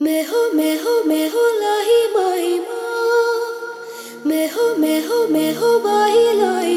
meho meho meho lahi mai ma. Meho meho meho bai lai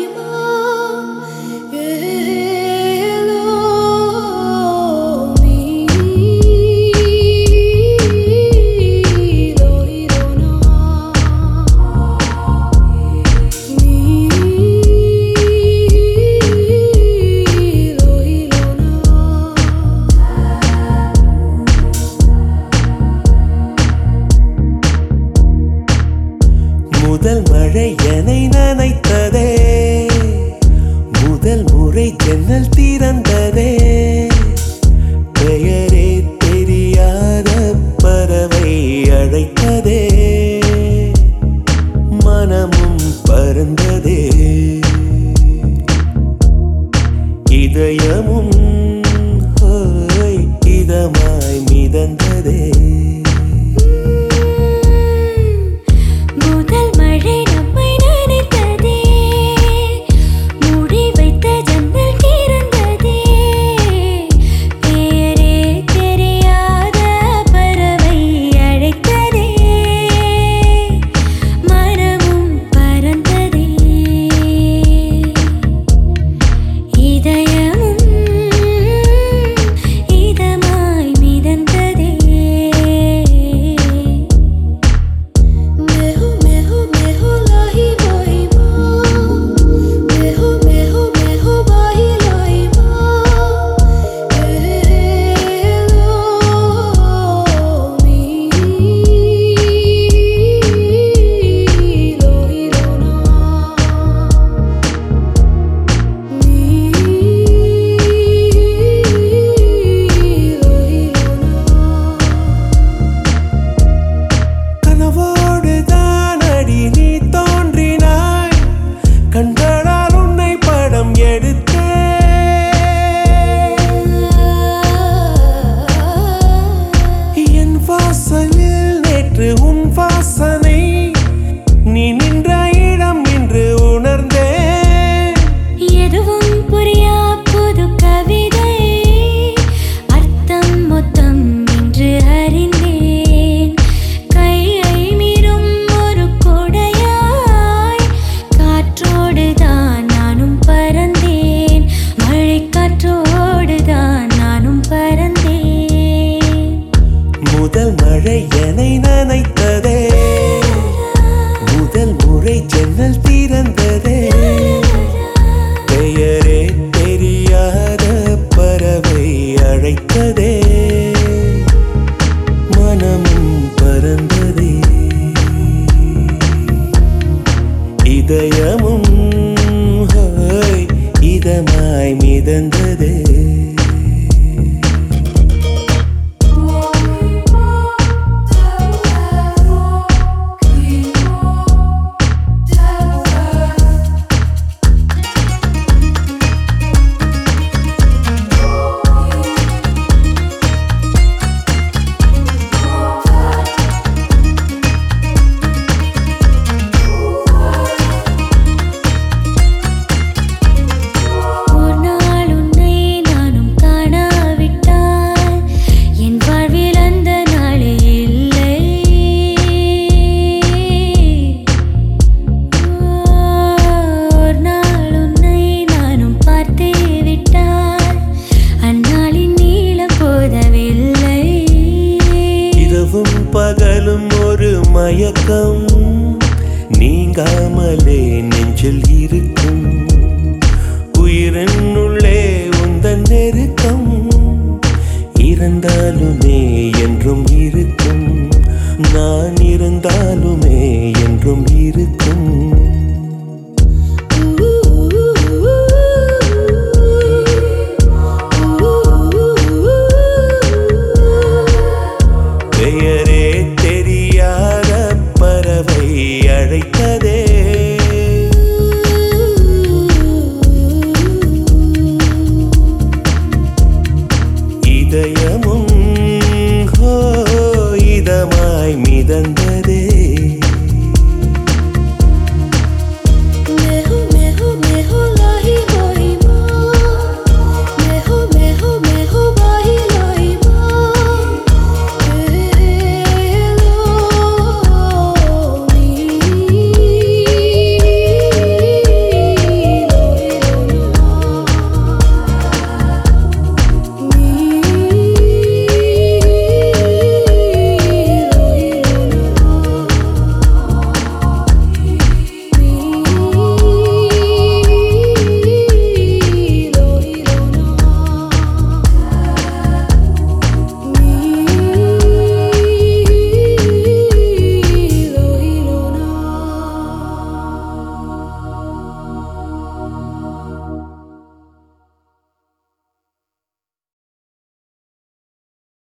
முதல் மழை என்னை நனைத்ததே. முதல் முறை ஜன்னல் திறந்ததே. பெயரே தெரியாத பறவை அழைத்ததே. மனமும் பறந்ததே. இதயமும் இதமாய் மிதந்ததே. இதயமும் இதமாய் மிதந்ததே. இரவும் பகலும் ஒரு மயக்கம். நீங்காமலே நெஞ்சில் இருக்கும்.